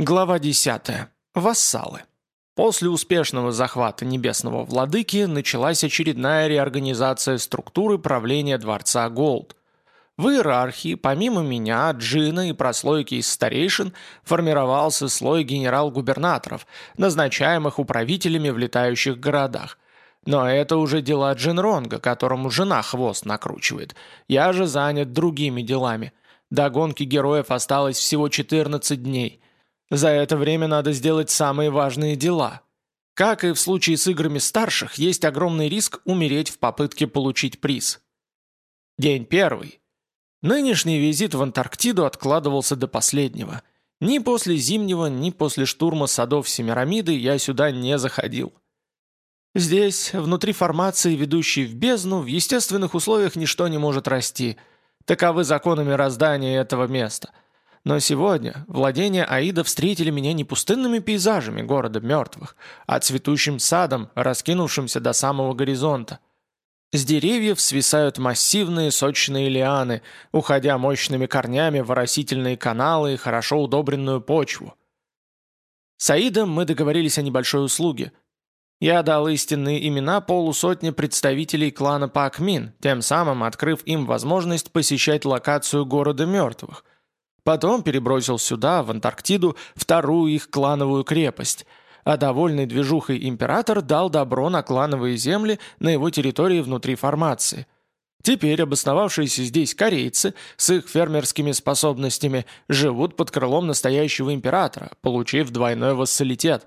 Глава 10. Вассалы. После успешного захвата Небесного Владыки началась очередная реорганизация структуры правления Дворца Голд. В иерархии, помимо меня, Джина и прослойки из старейшин, формировался слой генерал-губернаторов, назначаемых управителями в летающих городах. Но это уже дела Джинронга, которому жена хвост накручивает. Я же занят другими делами. До гонки героев осталось всего 14 дней – за это время надо сделать самые важные дела. Как и в случае с играми старших, есть огромный риск умереть в попытке получить приз. День первый. Нынешний визит в Антарктиду откладывался до последнего. Ни после зимнего, ни после штурма садов Семирамиды я сюда не заходил. Здесь, внутри формации, ведущей в бездну, в естественных условиях ничто не может расти. Таковы законы мироздания этого места – но сегодня владения Аида встретили меня не пустынными пейзажами города мертвых, а цветущим садом, раскинувшимся до самого горизонта. С деревьев свисают массивные сочные лианы, уходя мощными корнями в оросительные каналы и хорошо удобренную почву. С Аидом мы договорились о небольшой услуге. Я дал истинные имена полусотни представителей клана Пакмин, тем самым открыв им возможность посещать локацию города мертвых – Потом перебросил сюда, в Антарктиду, вторую их клановую крепость, а довольный движухой император дал добро на клановые земли на его территории внутри формации. Теперь обосновавшиеся здесь корейцы с их фермерскими способностями живут под крылом настоящего императора, получив двойной вассалитет.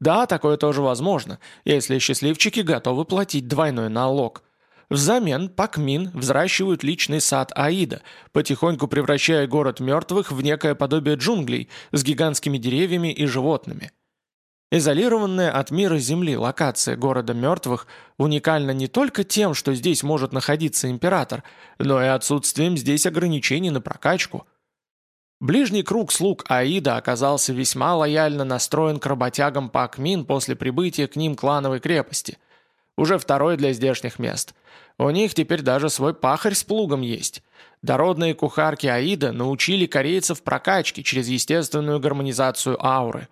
Да, такое тоже возможно, если счастливчики готовы платить двойной налог – Взамен Пакмин взращивают личный сад Аида, потихоньку превращая город мертвых в некое подобие джунглей с гигантскими деревьями и животными. Изолированная от мира Земли локация города мертвых уникальна не только тем, что здесь может находиться император, но и отсутствием здесь ограничений на прокачку. Ближний круг слуг Аида оказался весьма лояльно настроен к работягам Пакмин после прибытия к ним клановой крепости. Уже второй для здешних мест – у них теперь даже свой пахарь с плугом есть. Дородные кухарки Аида научили корейцев прокачке через естественную гармонизацию ауры.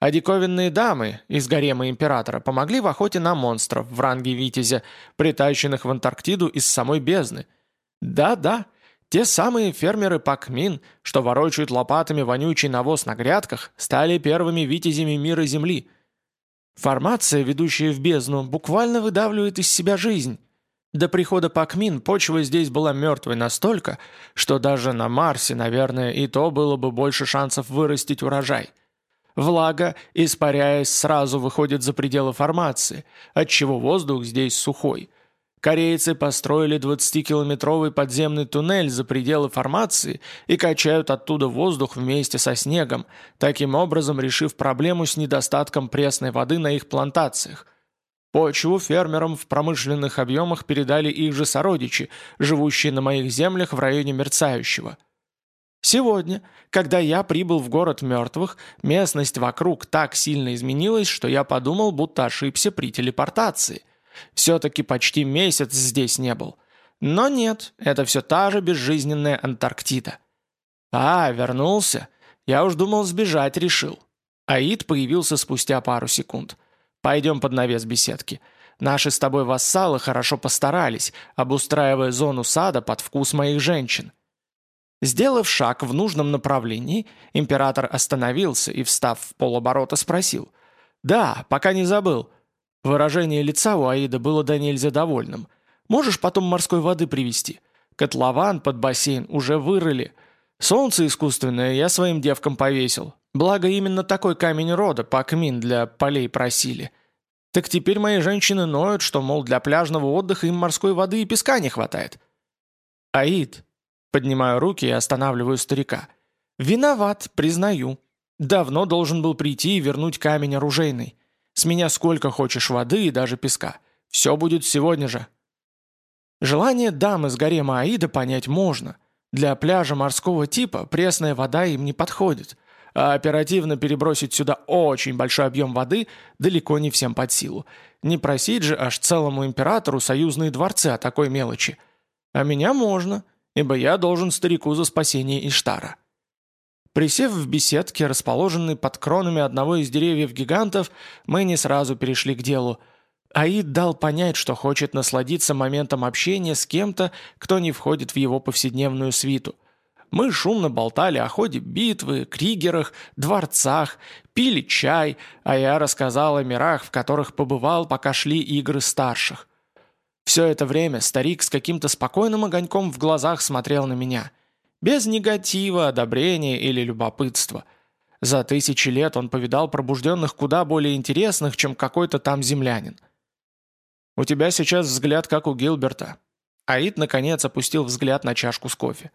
А диковинные дамы из гарема императора помогли в охоте на монстров в ранге Витязя, притащенных в Антарктиду из самой бездны. Да-да, те самые фермеры Пакмин, что ворочают лопатами вонючий навоз на грядках, стали первыми витязями мира Земли. Формация, ведущая в бездну, буквально выдавливает из себя жизнь. До прихода Пакмин почва здесь была мертвой настолько, что даже на Марсе, наверное, и то было бы больше шансов вырастить урожай. Влага, испаряясь, сразу выходит за пределы формации, отчего воздух здесь сухой. Корейцы построили 20-километровый подземный туннель за пределы формации и качают оттуда воздух вместе со снегом, таким образом решив проблему с недостатком пресной воды на их плантациях – Почву фермерам в промышленных объемах передали их же сородичи, живущие на моих землях в районе Мерцающего. Сегодня, когда я прибыл в город мертвых, местность вокруг так сильно изменилась, что я подумал, будто ошибся при телепортации. Все-таки почти месяц здесь не был. Но нет, это все та же безжизненная Антарктида. А, вернулся. Я уж думал, сбежать решил. Аид появился спустя пару секунд. Пойдем под навес беседки. Наши с тобой вассалы хорошо постарались, обустраивая зону сада под вкус моих женщин». Сделав шаг в нужном направлении, император остановился и, встав в полоборота, спросил. «Да, пока не забыл». Выражение лица у Аида было до нельзя довольным. «Можешь потом морской воды привезти? Котлован под бассейн уже вырыли. Солнце искусственное я своим девкам повесил. Благо именно такой камень рода Пакмин для полей просили. Так теперь мои женщины ноют, что, мол, для пляжного отдыха им морской воды и песка не хватает. Аид, поднимаю руки и останавливаю старика. Виноват, признаю. Давно должен был прийти и вернуть камень оружейный. С меня сколько хочешь воды и даже песка. Все будет сегодня же. Желание дамы с гарема Аида понять можно. Для пляжа морского типа пресная вода им не подходит – а оперативно перебросить сюда очень большой объем воды далеко не всем под силу. Не просить же аж целому императору союзные дворцы о такой мелочи. А меня можно, ибо я должен старику за спасение Иштара. Присев в беседке, расположенной под кронами одного из деревьев гигантов, мы не сразу перешли к делу. Аид дал понять, что хочет насладиться моментом общения с кем-то, кто не входит в его повседневную свиту. Мы шумно болтали о ходе битвы, кригерах, дворцах, пили чай, а я рассказал о мирах, в которых побывал, пока шли игры старших. Все это время старик с каким-то спокойным огоньком в глазах смотрел на меня – без негатива, одобрения или любопытства. За тысячи лет он повидал пробужденных куда более интересных, чем какой-то там землянин. «У тебя сейчас взгляд, как у Гилберта». Аид, наконец, опустил взгляд на чашку с кофе.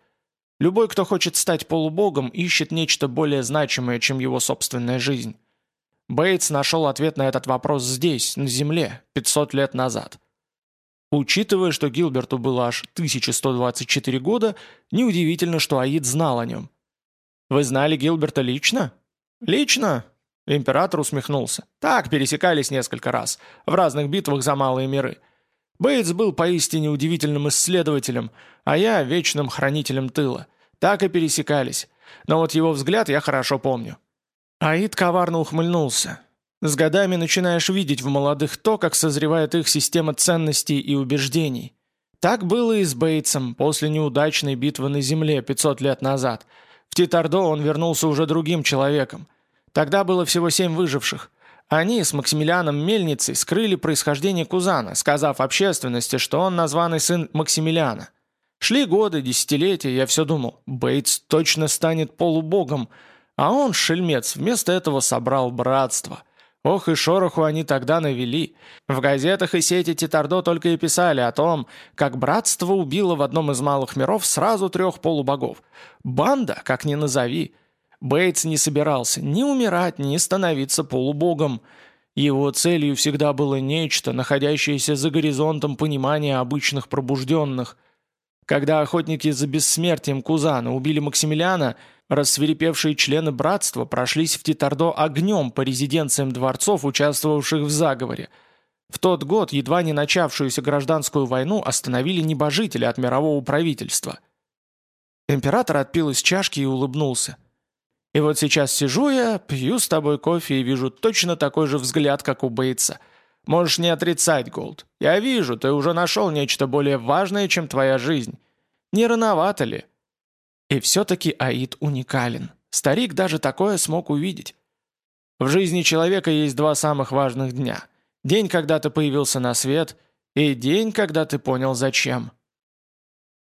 Любой, кто хочет стать полубогом, ищет нечто более значимое, чем его собственная жизнь. Бейтс нашел ответ на этот вопрос здесь, на Земле, 500 лет назад. Учитывая, что Гилберту было аж 1124 года, неудивительно, что Аид знал о нем. «Вы знали Гилберта лично?» «Лично?» Император усмехнулся. «Так, пересекались несколько раз, в разных битвах за малые миры. Бейтс был поистине удивительным исследователем, а я — вечным хранителем тыла. Так и пересекались. Но вот его взгляд я хорошо помню». Аид коварно ухмыльнулся. С годами начинаешь видеть в молодых то, как созревает их система ценностей и убеждений. Так было и с Бейтсом после неудачной битвы на Земле 500 лет назад. В Титардо он вернулся уже другим человеком. Тогда было всего семь выживших. Они с Максимилианом Мельницей скрыли происхождение Кузана, сказав общественности, что он названный сын Максимилиана. Шли годы, десятилетия, я все думал, Бейтс точно станет полубогом, а он, шельмец, вместо этого собрал братство – Ох и шороху они тогда навели. В газетах и сети Титардо только и писали о том, как братство убило в одном из малых миров сразу трех полубогов. Банда, как ни назови. Бейтс не собирался ни умирать, ни становиться полубогом. Его целью всегда было нечто, находящееся за горизонтом понимания обычных пробужденных. Когда охотники за бессмертием Кузана убили Максимилиана – Рассверепевшие члены братства прошлись в Титардо огнем по резиденциям дворцов, участвовавших в заговоре. В тот год едва не начавшуюся гражданскую войну остановили небожители от мирового правительства. Император отпил из чашки и улыбнулся. «И вот сейчас сижу я, пью с тобой кофе и вижу точно такой же взгляд, как у Бейтса. Можешь не отрицать, Голд. Я вижу, ты уже нашел нечто более важное, чем твоя жизнь. Не рановато ли?» И все-таки Аид уникален. Старик даже такое смог увидеть. В жизни человека есть два самых важных дня. День, когда ты появился на свет, и день, когда ты понял, зачем.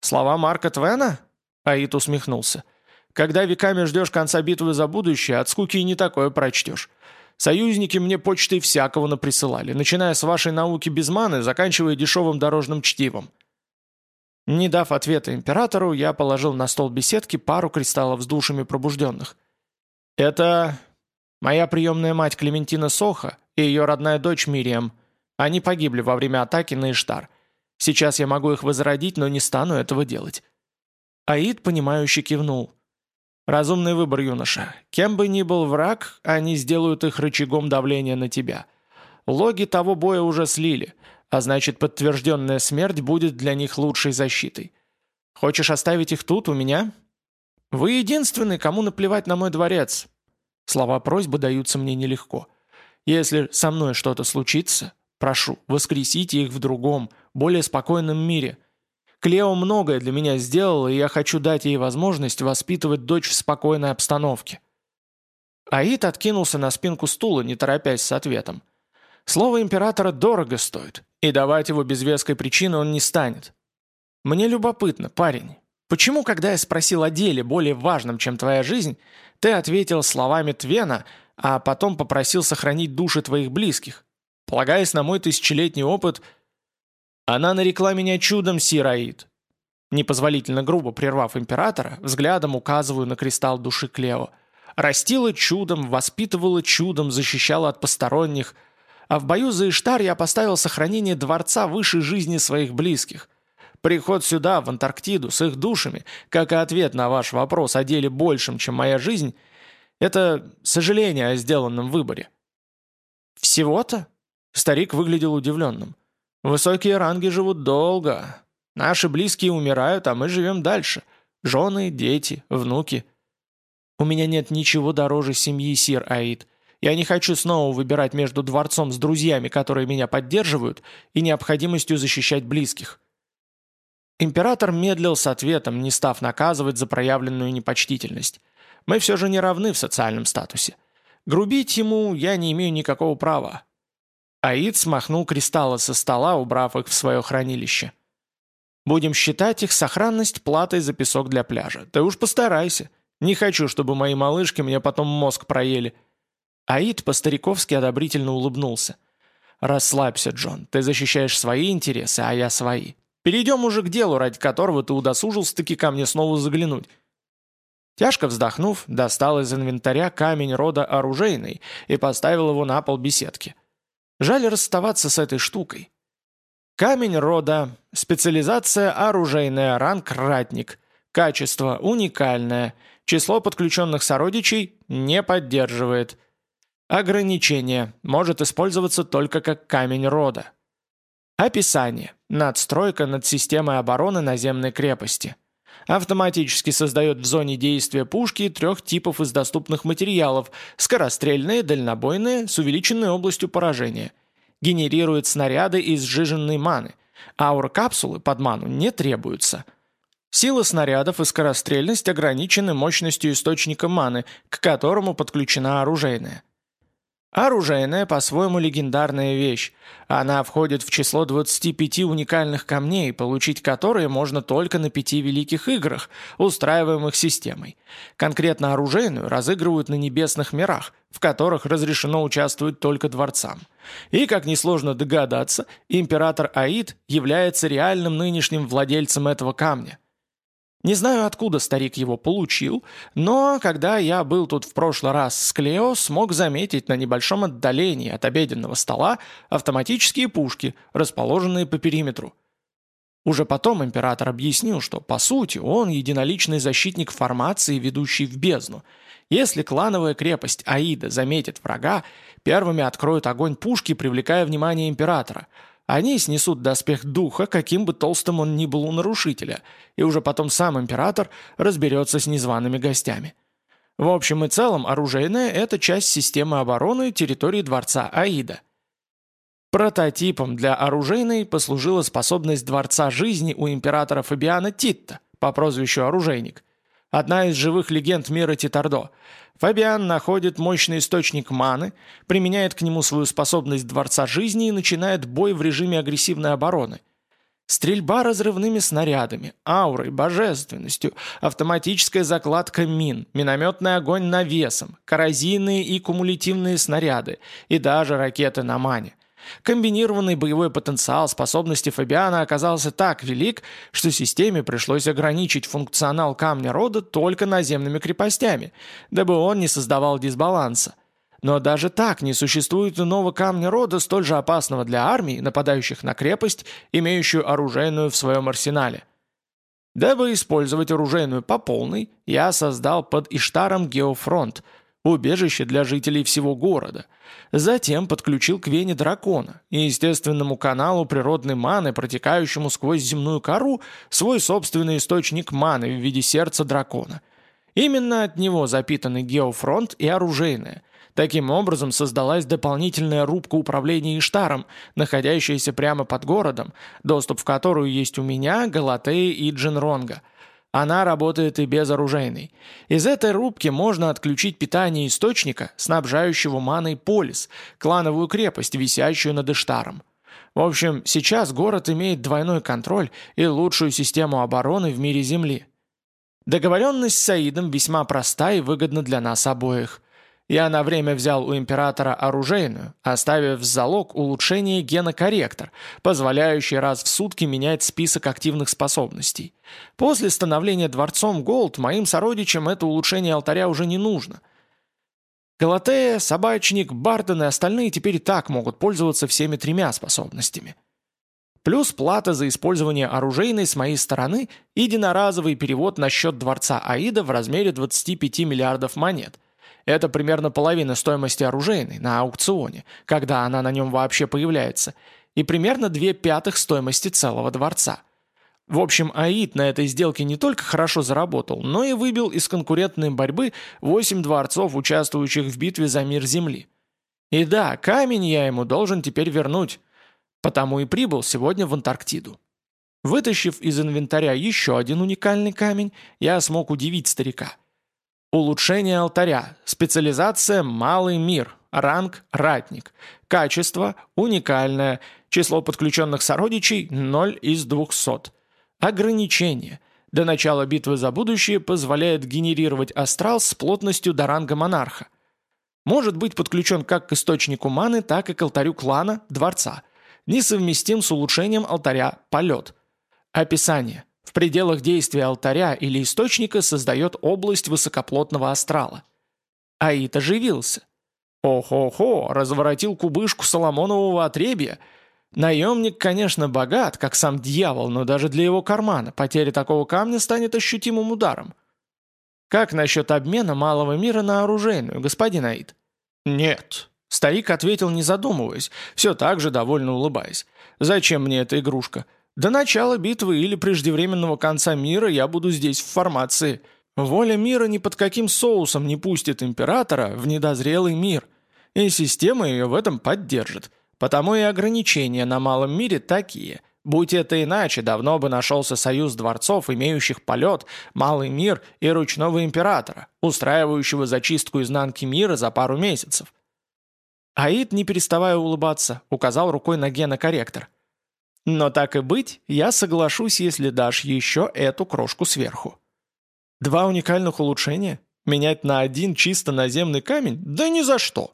Слова Марка Твена? Аид усмехнулся. Когда веками ждешь конца битвы за будущее, от скуки и не такое прочтешь. Союзники мне почтой всякого наприсылали, начиная с вашей науки без маны, заканчивая дешевым дорожным чтивом. Не дав ответа императору, я положил на стол беседки пару кристаллов с душами пробужденных. «Это моя приемная мать Клементина Соха и ее родная дочь Мириам. Они погибли во время атаки на Иштар. Сейчас я могу их возродить, но не стану этого делать». Аид, понимающе кивнул. «Разумный выбор, юноша. Кем бы ни был враг, они сделают их рычагом давления на тебя. Логи того боя уже слили». А значит, подтвержденная смерть будет для них лучшей защитой. Хочешь оставить их тут, у меня? Вы единственный, кому наплевать на мой дворец. Слова просьбы даются мне нелегко. Если со мной что-то случится, прошу, воскресите их в другом, более спокойном мире. Клео многое для меня сделала, и я хочу дать ей возможность воспитывать дочь в спокойной обстановке. Аид откинулся на спинку стула, не торопясь с ответом. Слово императора дорого стоит, и давать его без веской причины он не станет. Мне любопытно, парень, почему, когда я спросил о деле, более важном, чем твоя жизнь, ты ответил словами Твена, а потом попросил сохранить души твоих близких? Полагаясь на мой тысячелетний опыт, она нарекла меня чудом, Сираид. Непозволительно грубо прервав императора, взглядом указываю на кристалл души Клео. Растила чудом, воспитывала чудом, защищала от посторонних – а в бою за Иштар я поставил сохранение дворца выше жизни своих близких. Приход сюда, в Антарктиду, с их душами, как и ответ на ваш вопрос о деле большем, чем моя жизнь, это сожаление о сделанном выборе». «Всего-то?» Старик выглядел удивленным. «Высокие ранги живут долго. Наши близкие умирают, а мы живем дальше. Жены, дети, внуки». У меня нет ничего дороже семьи Сир Аид. Я не хочу снова выбирать между дворцом с друзьями, которые меня поддерживают, и необходимостью защищать близких. Император медлил с ответом, не став наказывать за проявленную непочтительность. Мы все же не равны в социальном статусе. Грубить ему я не имею никакого права. Аид смахнул кристаллы со стола, убрав их в свое хранилище. «Будем считать их сохранность платой за песок для пляжа. Ты уж постарайся. Не хочу, чтобы мои малышки мне потом мозг проели». Аид по-стариковски одобрительно улыбнулся. «Расслабься, Джон. Ты защищаешь свои интересы, а я свои. Перейдем уже к делу, ради которого ты удосужился-таки ко мне снова заглянуть. Тяжко вздохнув, достал из инвентаря камень рода оружейный и поставил его на пол беседки. Жаль расставаться с этой штукой. Камень рода, специализация оружейная, ранг ратник, качество уникальное, число подключенных сородичей не поддерживает. Ограничение, может использоваться только как камень рода. Описание. Надстройка над системой обороны наземной крепости. Автоматически создает в зоне действия пушки трех типов из доступных материалов – скорострельные, дальнобойные, с увеличенной областью поражения. Генерирует снаряды из сжиженной маны. Аур-капсулы под ману не требуются. Сила снарядов и скорострельность ограничены мощностью источника маны, к которому подключена оружейная. Оружейная по-своему легендарная вещь. Она входит в число 25 уникальных камней, получить которые можно только на пяти великих играх, устраиваемых системой. Конкретно оружейную разыгрывают на небесных мирах, в которых разрешено участвовать только дворцам. И, как несложно догадаться, император Аид является реальным нынешним владельцем этого камня. Не знаю, откуда старик его получил, но когда я был тут в прошлый раз с Клео, смог заметить на небольшом отдалении от обеденного стола автоматические пушки, расположенные по периметру. Уже потом император объяснил, что, по сути, он единоличный защитник формации, ведущий в бездну. Если клановая крепость Аида заметит врага, первыми откроют огонь пушки, привлекая внимание императора – они снесут доспех духа, каким бы толстым он ни был у нарушителя, и уже потом сам император разберется с незваными гостями. В общем и целом, оружейная – это часть системы обороны территории дворца Аида. Прототипом для оружейной послужила способность Дворца Жизни у императора Фабиана Титта по прозвищу Оружейник, одна из живых легенд мира Титардо – Фабиан находит мощный источник маны, применяет к нему свою способность Дворца Жизни и начинает бой в режиме агрессивной обороны. Стрельба разрывными снарядами, аурой, божественностью, автоматическая закладка мин, минометный огонь навесом, коррозийные и кумулятивные снаряды и даже ракеты на мане – Комбинированный боевой потенциал способности Фабиана оказался так велик, что системе пришлось ограничить функционал камня рода только наземными крепостями, дабы он не создавал дисбаланса. Но даже так не существует иного камня рода, столь же опасного для армий, нападающих на крепость, имеющую оружейную в своем арсенале. Дабы использовать оружейную по полной, я создал под Иштаром геофронт – убежище для жителей всего города. Затем подключил к вене дракона и естественному каналу природной маны, протекающему сквозь земную кору, свой собственный источник маны в виде сердца дракона. Именно от него запитаны геофронт и оружейная. Таким образом создалась дополнительная рубка управления Иштаром, находящаяся прямо под городом, доступ в которую есть у меня, Галатеи и Джинронга – она работает и без оружейной. Из этой рубки можно отключить питание источника, снабжающего маной полис, клановую крепость, висящую над Иштаром. В общем, сейчас город имеет двойной контроль и лучшую систему обороны в мире Земли. Договоренность с Саидом весьма проста и выгодна для нас обоих. Я на время взял у императора оружейную, оставив в залог улучшение гена-корректор, позволяющий раз в сутки менять список активных способностей. После становления дворцом Голд моим сородичам это улучшение алтаря уже не нужно. Галатея, Собачник, Барден и остальные теперь и так могут пользоваться всеми тремя способностями. Плюс плата за использование оружейной с моей стороны единоразовый перевод на счет дворца Аида в размере 25 миллиардов монет – это примерно половина стоимости оружейной на аукционе, когда она на нем вообще появляется, и примерно две пятых стоимости целого дворца. В общем, Аид на этой сделке не только хорошо заработал, но и выбил из конкурентной борьбы 8 дворцов, участвующих в битве за мир Земли. И да, камень я ему должен теперь вернуть, потому и прибыл сегодня в Антарктиду. Вытащив из инвентаря еще один уникальный камень, я смог удивить старика. Улучшение алтаря, специализация «Малый мир», ранг «Ратник», качество «Уникальное», число подключенных сородичей – 0 из 200. Ограничение. До начала битвы за будущее позволяет генерировать астрал с плотностью до ранга монарха. Может быть подключен как к источнику маны, так и к алтарю клана, дворца. Несовместим с улучшением алтаря полет. Описание. В пределах действия алтаря или источника создает область высокоплотного астрала. Аид оживился. О-хо-хо, разворотил кубышку Соломонового отребья – Наемник, конечно, богат, как сам дьявол, но даже для его кармана потеря такого камня станет ощутимым ударом. Как насчет обмена малого мира на оружейную, господин Аид? Нет. Старик ответил, не задумываясь, все так же довольно улыбаясь. Зачем мне эта игрушка? До начала битвы или преждевременного конца мира я буду здесь в формации. Воля мира ни под каким соусом не пустит императора в недозрелый мир, и система ее в этом поддержит. Потому и ограничения на малом мире такие. Будь это иначе, давно бы нашелся союз дворцов, имеющих полет, малый мир и ручного императора, устраивающего зачистку изнанки мира за пару месяцев. Аид, не переставая улыбаться, указал рукой на генокорректор. «Но так и быть, я соглашусь, если дашь еще эту крошку сверху». «Два уникальных улучшения? Менять на один чисто наземный камень? Да ни за что!»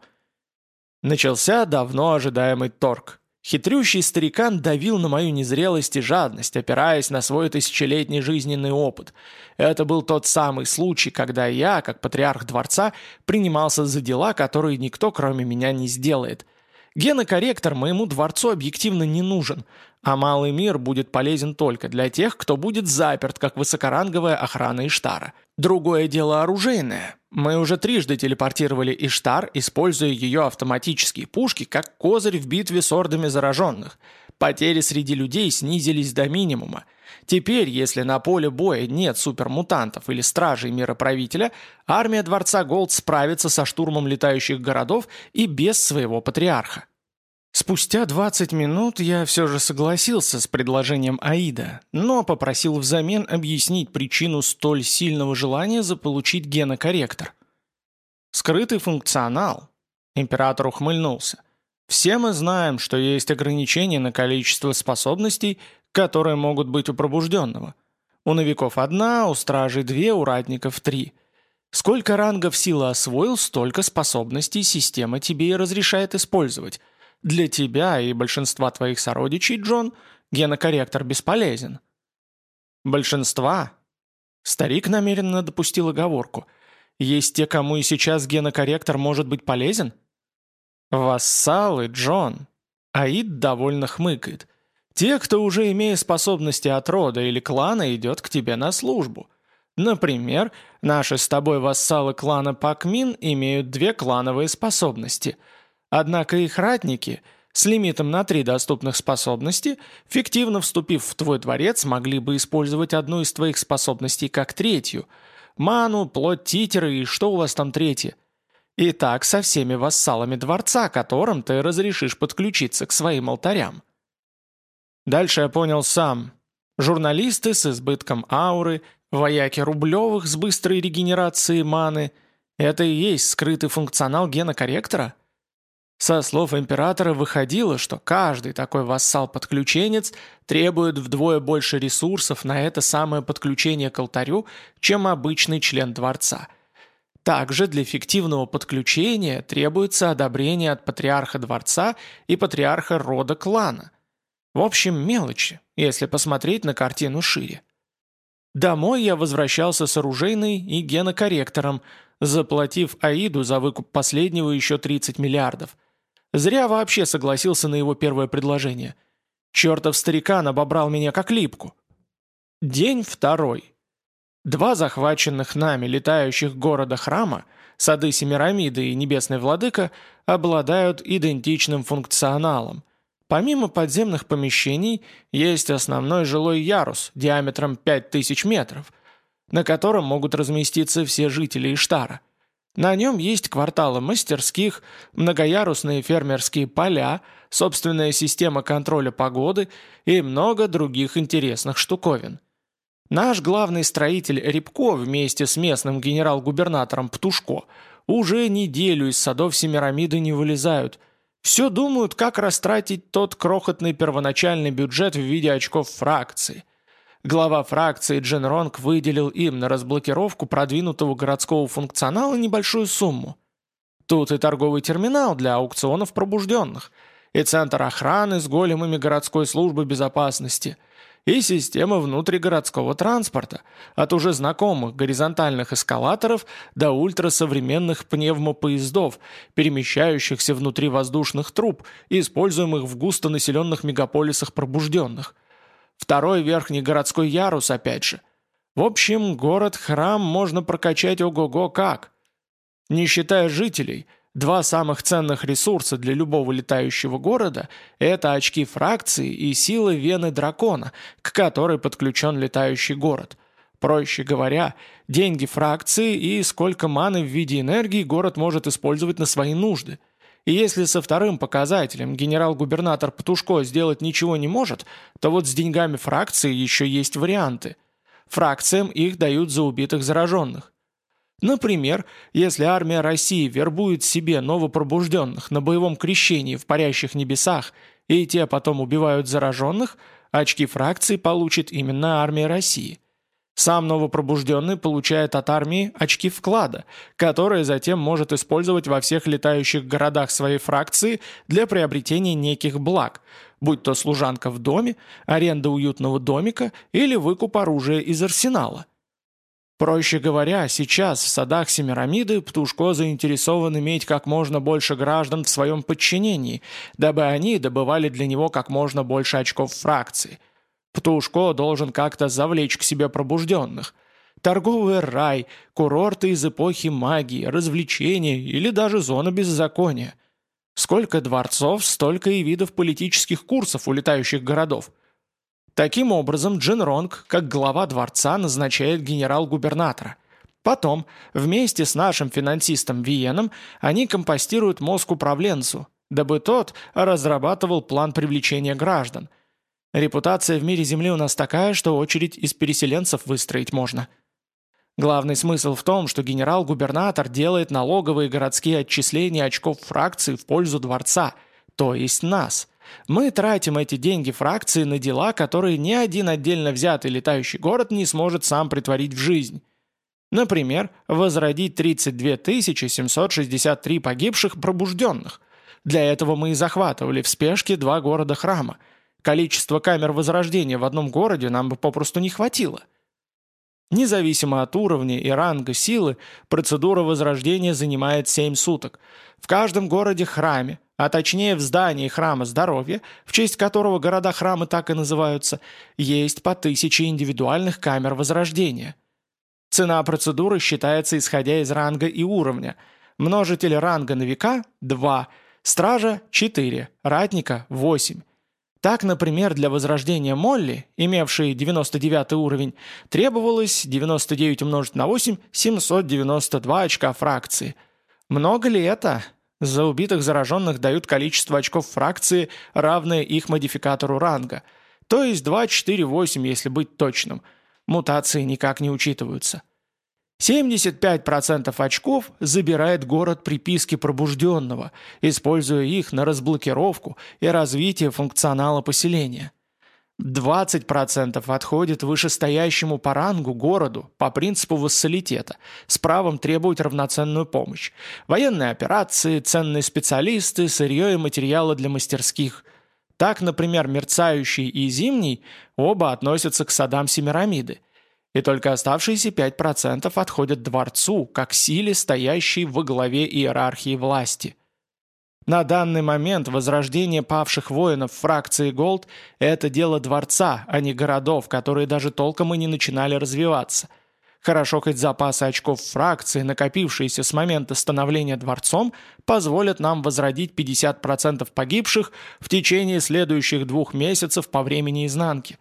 Начался давно ожидаемый торг. Хитрющий старикан давил на мою незрелость и жадность, опираясь на свой тысячелетний жизненный опыт. Это был тот самый случай, когда я, как патриарх дворца, принимался за дела, которые никто кроме меня не сделает. Генокорректор моему дворцу объективно не нужен, а малый мир будет полезен только для тех, кто будет заперт, как высокоранговая охрана Иштара. Другое дело оружейное. Мы уже трижды телепортировали Иштар, используя ее автоматические пушки как козырь в битве с ордами зараженных. Потери среди людей снизились до минимума. Теперь, если на поле боя нет супермутантов или стражей мироправителя, армия Дворца Голд справится со штурмом летающих городов и без своего патриарха. Спустя 20 минут я все же согласился с предложением Аида, но попросил взамен объяснить причину столь сильного желания заполучить генокорректор. Скрытый функционал. Император ухмыльнулся. Все мы знаем, что есть ограничения на количество способностей, которые могут быть у пробужденного. У новиков одна, у стражей две, у ратников три. Сколько рангов силы освоил, столько способностей система тебе и разрешает использовать – для тебя и большинства твоих сородичей, Джон, генокорректор бесполезен». «Большинства?» Старик намеренно допустил оговорку. «Есть те, кому и сейчас генокорректор может быть полезен?» «Вассалы, Джон!» Аид довольно хмыкает. «Те, кто уже имея способности от рода или клана, идет к тебе на службу. Например, наши с тобой вассалы клана Пакмин имеют две клановые способности – Однако их ратники с лимитом на три доступных способности, фиктивно вступив в твой дворец, могли бы использовать одну из твоих способностей как третью. Ману, плоть титера и что у вас там третье? И так со всеми вассалами дворца, которым ты разрешишь подключиться к своим алтарям. Дальше я понял сам. Журналисты с избытком ауры, вояки Рублевых с быстрой регенерацией маны – это и есть скрытый функционал гена-корректора? Со слов императора выходило, что каждый такой вассал-подключенец требует вдвое больше ресурсов на это самое подключение к алтарю, чем обычный член дворца. Также для фиктивного подключения требуется одобрение от патриарха дворца и патриарха рода клана. В общем, мелочи, если посмотреть на картину шире. Домой я возвращался с оружейной и генокорректором, заплатив Аиду за выкуп последнего еще 30 миллиардов – Зря вообще согласился на его первое предложение. Чертов старикан обобрал меня как липку. День второй. Два захваченных нами летающих города храма, сады Семирамиды и Небесный Владыка, обладают идентичным функционалом. Помимо подземных помещений, есть основной жилой ярус диаметром 5000 метров, на котором могут разместиться все жители Иштара. На нем есть кварталы мастерских, многоярусные фермерские поля, собственная система контроля погоды и много других интересных штуковин. Наш главный строитель Рябко вместе с местным генерал-губернатором Птушко уже неделю из садов Семирамиды не вылезают. Все думают, как растратить тот крохотный первоначальный бюджет в виде очков фракции. Глава фракции Джен Ронг выделил им на разблокировку продвинутого городского функционала небольшую сумму. Тут и торговый терминал для аукционов пробужденных, и центр охраны с големами городской службы безопасности – и система внутригородского транспорта, от уже знакомых горизонтальных эскалаторов до ультрасовременных пневмопоездов, перемещающихся внутри воздушных труб, используемых в густонаселенных мегаполисах пробужденных. Второй верхний городской ярус опять же. В общем, город-храм можно прокачать ого-го как. Не считая жителей – Два самых ценных ресурса для любого летающего города – это очки фракции и силы вены дракона, к которой подключен летающий город. Проще говоря, деньги фракции и сколько маны в виде энергии город может использовать на свои нужды. И если со вторым показателем генерал-губернатор Петушко сделать ничего не может, то вот с деньгами фракции еще есть варианты. Фракциям их дают за убитых зараженных. Например, если армия России вербует себе новопробужденных на боевом крещении в парящих небесах, и те потом убивают зараженных, очки фракции получит именно армия России. Сам новопробужденный получает от армии очки вклада, которые затем может использовать во всех летающих городах своей фракции для приобретения неких благ, будь то служанка в доме, аренда уютного домика или выкуп оружия из арсенала. Проще говоря, сейчас в садах Семирамиды Птушко заинтересован иметь как можно больше граждан в своем подчинении, дабы они добывали для него как можно больше очков фракции. Птушко должен как-то завлечь к себе пробужденных. Торговый рай, курорты из эпохи магии, развлечения или даже зона беззакония. Сколько дворцов, столько и видов политических курсов у летающих городов. Таким образом, Джин Ронг, как глава дворца, назначает генерал-губернатора. Потом, вместе с нашим финансистом Виеном, они компостируют мозг управленцу, дабы тот разрабатывал план привлечения граждан. Репутация в мире Земли у нас такая, что очередь из переселенцев выстроить можно. Главный смысл в том, что генерал-губернатор делает налоговые городские отчисления очков фракции в пользу дворца, то есть нас – мы тратим эти деньги фракции на дела, которые ни один отдельно взятый летающий город не сможет сам притворить в жизнь. Например, возродить 32 763 погибших пробужденных. Для этого мы и захватывали в спешке два города-храма. Количество камер возрождения в одном городе нам бы попросту не хватило. Независимо от уровня и ранга силы, процедура возрождения занимает 7 суток. В каждом городе-храме а точнее в здании храма здоровья, в честь которого города-храмы так и называются, есть по тысяче индивидуальных камер возрождения. Цена процедуры считается исходя из ранга и уровня. Множитель ранга на века – 2, стража – 4, ратника – 8. Так, например, для возрождения Молли, имевшей 99 уровень, требовалось 99 умножить на 8 – 792 очка фракции. Много ли это? За убитых зараженных дают количество очков фракции, равное их модификатору ранга. То есть 2, 4, 8, если быть точным. Мутации никак не учитываются. 75% очков забирает город приписки пробужденного, используя их на разблокировку и развитие функционала поселения. 20% отходит вышестоящему по рангу городу по принципу вассалитета, с правом требовать равноценную помощь. Военные операции, ценные специалисты, сырье и материалы для мастерских. Так, например, мерцающий и зимний оба относятся к садам Семирамиды. И только оставшиеся 5% отходят дворцу, как силе, стоящей во главе иерархии власти – на данный момент возрождение павших воинов фракции Голд – это дело дворца, а не городов, которые даже толком и не начинали развиваться. Хорошо хоть запасы очков фракции, накопившиеся с момента становления дворцом, позволят нам возродить 50% погибших в течение следующих двух месяцев по времени изнанки.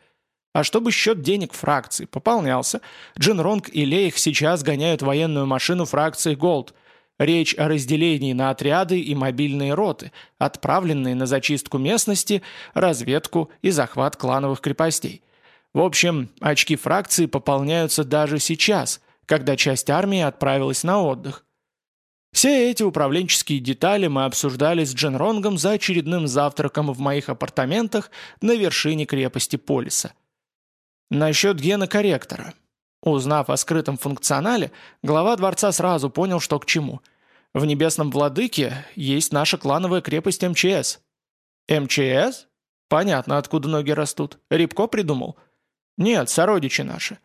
А чтобы счет денег фракции пополнялся, Джинронг и Лейх сейчас гоняют военную машину фракции Голд. Речь о разделении на отряды и мобильные роты, отправленные на зачистку местности, разведку и захват клановых крепостей. В общем, очки фракции пополняются даже сейчас, когда часть армии отправилась на отдых. Все эти управленческие детали мы обсуждали с Дженронгом за очередным завтраком в моих апартаментах на вершине крепости Полиса. Насчет гена-корректора. Узнав о скрытом функционале, глава дворца сразу понял, что к чему. В Небесном Владыке есть наша клановая крепость МЧС. МЧС? Понятно, откуда ноги растут. Рябко придумал. «Нет, сородичи наши».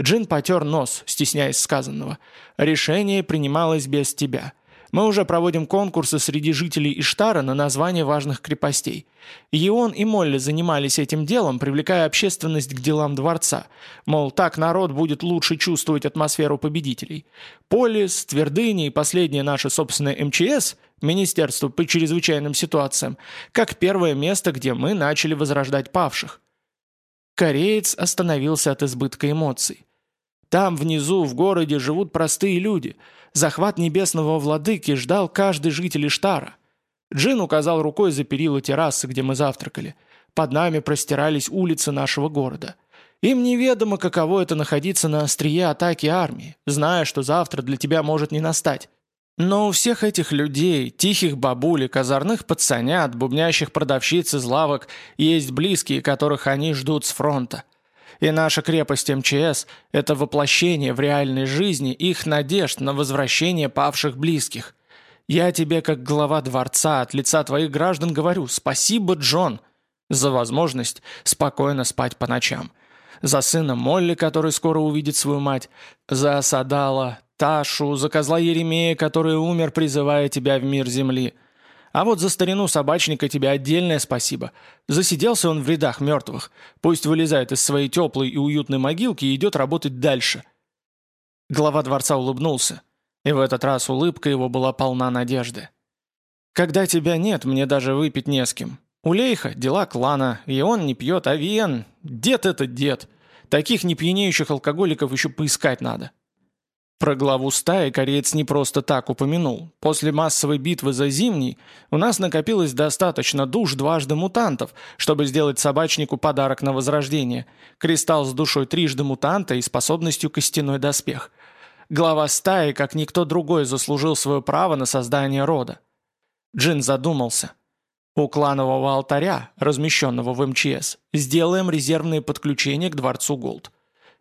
Джин потер нос, стесняясь сказанного. «Решение принималось без тебя. Мы уже проводим конкурсы среди жителей Иштара на название важных крепостей. Ион и Молли занимались этим делом, привлекая общественность к делам дворца. Мол, так народ будет лучше чувствовать атмосферу победителей. Полис, Твердыня и последнее наше собственное МЧС, Министерство по чрезвычайным ситуациям, как первое место, где мы начали возрождать павших. Кореец остановился от избытка эмоций. Там, внизу, в городе, живут простые люди. Захват небесного владыки ждал каждый житель Иштара. Джин указал рукой за перила террасы, где мы завтракали. Под нами простирались улицы нашего города. Им неведомо, каково это находиться на острие атаки армии, зная, что завтра для тебя может не настать. Но у всех этих людей, тихих бабулек, озорных пацанят, бубнящих продавщиц из лавок, есть близкие, которых они ждут с фронта. И наша крепость МЧС – это воплощение в реальной жизни их надежд на возвращение павших близких. Я тебе, как глава дворца, от лица твоих граждан говорю «Спасибо, Джон!» за возможность спокойно спать по ночам. За сына Молли, который скоро увидит свою мать, за Садала, Ташу, за козла Еремея, который умер, призывая тебя в мир земли. А вот за старину собачника тебе отдельное спасибо. Засиделся он в рядах мертвых. Пусть вылезает из своей теплой и уютной могилки и идет работать дальше». Глава дворца улыбнулся. И в этот раз улыбка его была полна надежды. «Когда тебя нет, мне даже выпить не с кем. У Лейха дела клана, и он не пьет, а Виен... Дед это дед. Таких непьянеющих алкоголиков еще поискать надо». Про главу стаи кореец не просто так упомянул. После массовой битвы за Зимний у нас накопилось достаточно душ дважды мутантов, чтобы сделать собачнику подарок на возрождение. Кристалл с душой трижды мутанта и способностью костяной доспех. Глава стаи, как никто другой, заслужил свое право на создание рода. Джин задумался. У кланового алтаря, размещенного в МЧС, сделаем резервные подключения к Дворцу Голд.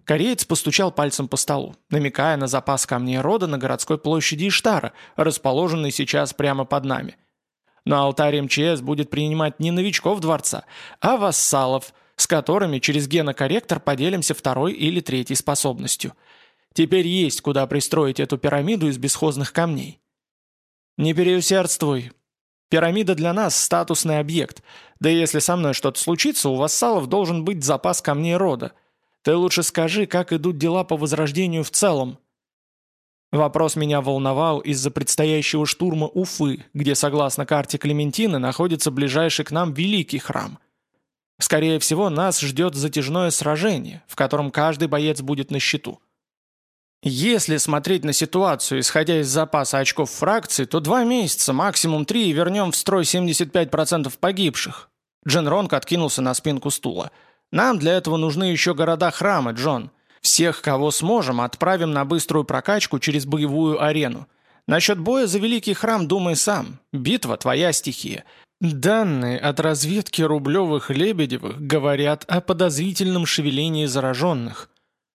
Кореец постучал пальцем по столу, намекая на запас камней рода на городской площади Иштара, расположенный сейчас прямо под нами. Но алтарь МЧС будет принимать не новичков дворца, а вассалов, с которыми через генокорректор поделимся второй или третьей способностью. Теперь есть куда пристроить эту пирамиду из бесхозных камней. Не переусердствуй. Пирамида для нас – статусный объект. Да если со мной что-то случится, у вассалов должен быть запас камней рода – ты лучше скажи, как идут дела по возрождению в целом?» Вопрос меня волновал из-за предстоящего штурма Уфы, где, согласно карте Клементины, находится ближайший к нам Великий храм. Скорее всего, нас ждет затяжное сражение, в котором каждый боец будет на счету. Если смотреть на ситуацию, исходя из запаса очков фракции, то два месяца, максимум три, и вернем в строй 75% погибших. Джен Ронг откинулся на спинку стула – нам для этого нужны еще города-храмы, Джон. Всех, кого сможем, отправим на быструю прокачку через боевую арену. Насчет боя за Великий Храм думай сам. Битва – твоя стихия. Данные от разведки Рублевых-Лебедевых говорят о подозрительном шевелении зараженных.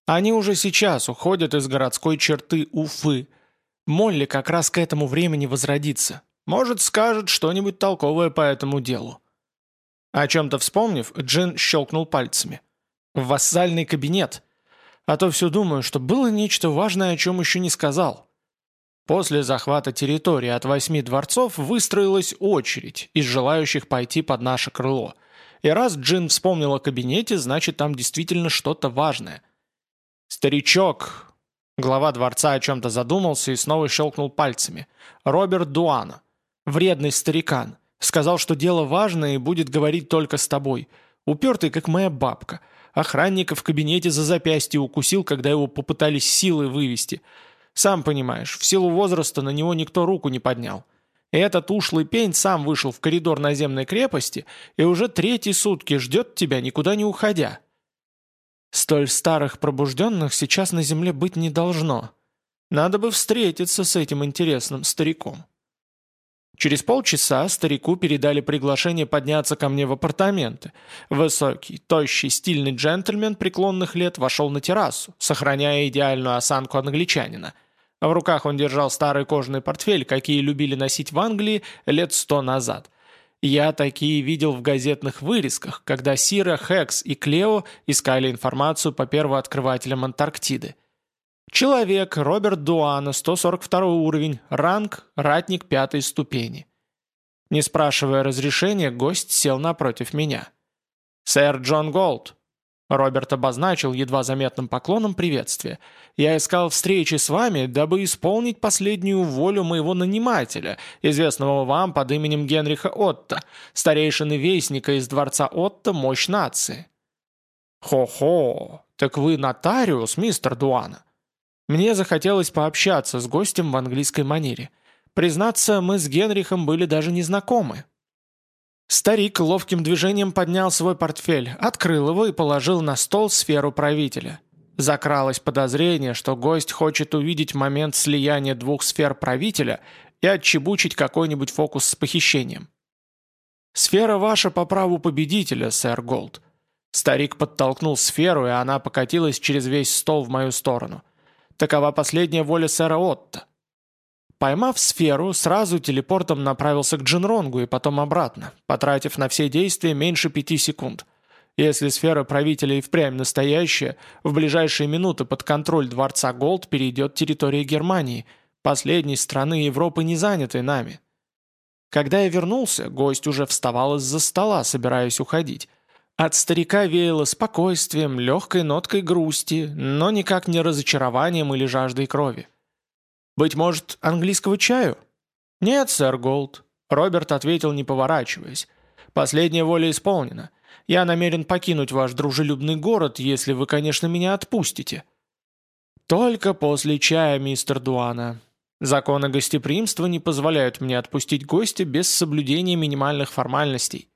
Они уже сейчас уходят из городской черты Уфы. Молли как раз к этому времени возродится. Может, скажет что-нибудь толковое по этому делу. О чем-то вспомнив, Джин щелкнул пальцами. «В вассальный кабинет. А то все думаю, что было нечто важное, о чем еще не сказал». После захвата территории от восьми дворцов выстроилась очередь из желающих пойти под наше крыло. И раз Джин вспомнил о кабинете, значит там действительно что-то важное. «Старичок!» Глава дворца о чем-то задумался и снова щелкнул пальцами. «Роберт Дуана. Вредный старикан. Сказал, что дело важное и будет говорить только с тобой. Упертый, как моя бабка. Охранника в кабинете за запястье укусил, когда его попытались силой вывести. Сам понимаешь, в силу возраста на него никто руку не поднял. Этот ушлый пень сам вышел в коридор наземной крепости и уже третьи сутки ждет тебя, никуда не уходя. Столь старых пробужденных сейчас на земле быть не должно. Надо бы встретиться с этим интересным стариком. Через полчаса старику передали приглашение подняться ко мне в апартаменты. Высокий, тощий, стильный джентльмен преклонных лет вошел на террасу, сохраняя идеальную осанку англичанина – в руках он держал старый кожаный портфель, какие любили носить в Англии лет сто назад. Я такие видел в газетных вырезках, когда Сира, Хекс и Клео искали информацию по первооткрывателям Антарктиды. Человек, Роберт Дуана, 142 уровень, ранг, ратник пятой ступени. Не спрашивая разрешения, гость сел напротив меня. «Сэр Джон Голд», Роберт обозначил едва заметным поклоном приветствие. «Я искал встречи с вами, дабы исполнить последнюю волю моего нанимателя, известного вам под именем Генриха Отто, старейшины Вестника из дворца Отто «Мощь нации». «Хо-хо, так вы нотариус, мистер Дуана?» Мне захотелось пообщаться с гостем в английской манере. Признаться, мы с Генрихом были даже не знакомы. Старик ловким движением поднял свой портфель, открыл его и положил на стол сферу правителя. Закралось подозрение, что гость хочет увидеть момент слияния двух сфер правителя и отчебучить какой-нибудь фокус с похищением. «Сфера ваша по праву победителя, сэр Голд». Старик подтолкнул сферу, и она покатилась через весь стол в мою сторону. Такова последняя воля сэра Отто. Поймав сферу, сразу телепортом направился к Джинронгу и потом обратно, потратив на все действия меньше пяти секунд. Если сфера правителя и впрямь настоящая, в ближайшие минуты под контроль дворца Голд перейдет территория Германии, последней страны Европы, не занятой нами. Когда я вернулся, гость уже вставал из-за стола, собираясь уходить. От старика веяло спокойствием, легкой ноткой грусти, но никак не разочарованием или жаждой крови. «Быть может, английского чаю?» «Нет, сэр Голд», — Роберт ответил, не поворачиваясь. «Последняя воля исполнена. Я намерен покинуть ваш дружелюбный город, если вы, конечно, меня отпустите». «Только после чая, мистер Дуана. Законы гостеприимства не позволяют мне отпустить гостя без соблюдения минимальных формальностей».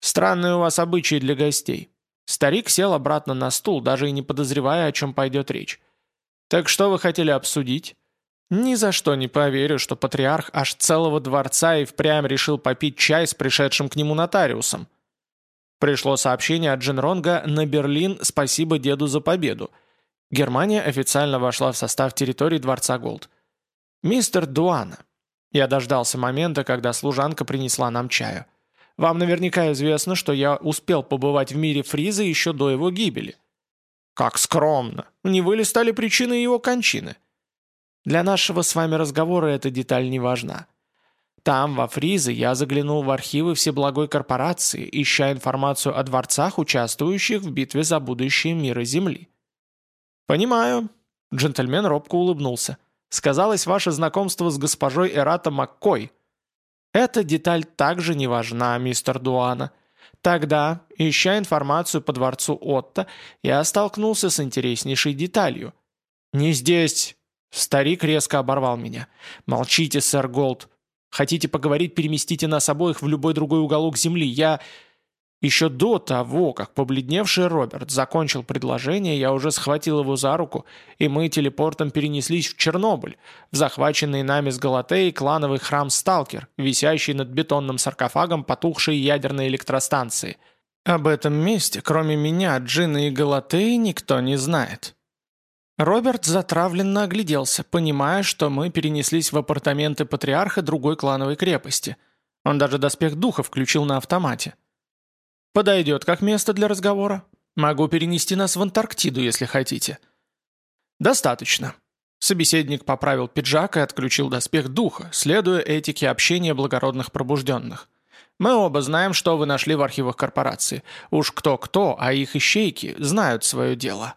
«Странные у вас обычаи для гостей». Старик сел обратно на стул, даже и не подозревая, о чем пойдет речь. «Так что вы хотели обсудить?» Ни за что не поверю, что патриарх аж целого дворца и впрямь решил попить чай с пришедшим к нему нотариусом. Пришло сообщение от Джинронга на Берлин «Спасибо деду за победу». Германия официально вошла в состав территории Дворца Голд. «Мистер Дуана». Я дождался момента, когда служанка принесла нам чаю. «Вам наверняка известно, что я успел побывать в мире Фриза еще до его гибели». «Как скромно! Не вы ли стали причиной его кончины?» Для нашего с вами разговора эта деталь не важна. Там, во Фризе, я заглянул в архивы Всеблагой корпорации, ища информацию о дворцах, участвующих в битве за будущее мира Земли. «Понимаю», — джентльмен робко улыбнулся. «Сказалось ваше знакомство с госпожой Эрата Маккой». «Эта деталь также не важна, мистер Дуана. Тогда, ища информацию по дворцу Отто, я столкнулся с интереснейшей деталью. Не здесь, Старик резко оборвал меня. «Молчите, сэр Голд. Хотите поговорить, переместите нас обоих в любой другой уголок земли. Я...» Еще до того, как побледневший Роберт закончил предложение, я уже схватил его за руку, и мы телепортом перенеслись в Чернобыль, в захваченный нами с Галатеей клановый храм Сталкер, висящий над бетонным саркофагом потухшей ядерной электростанции. Об этом месте, кроме меня, Джина и Галатеи, никто не знает. Роберт затравленно огляделся, понимая, что мы перенеслись в апартаменты патриарха другой клановой крепости. Он даже доспех духа включил на автомате. «Подойдет как место для разговора. Могу перенести нас в Антарктиду, если хотите». «Достаточно». Собеседник поправил пиджак и отключил доспех духа, следуя этике общения благородных пробужденных. «Мы оба знаем, что вы нашли в архивах корпорации. Уж кто-кто, а их ищейки знают свое дело».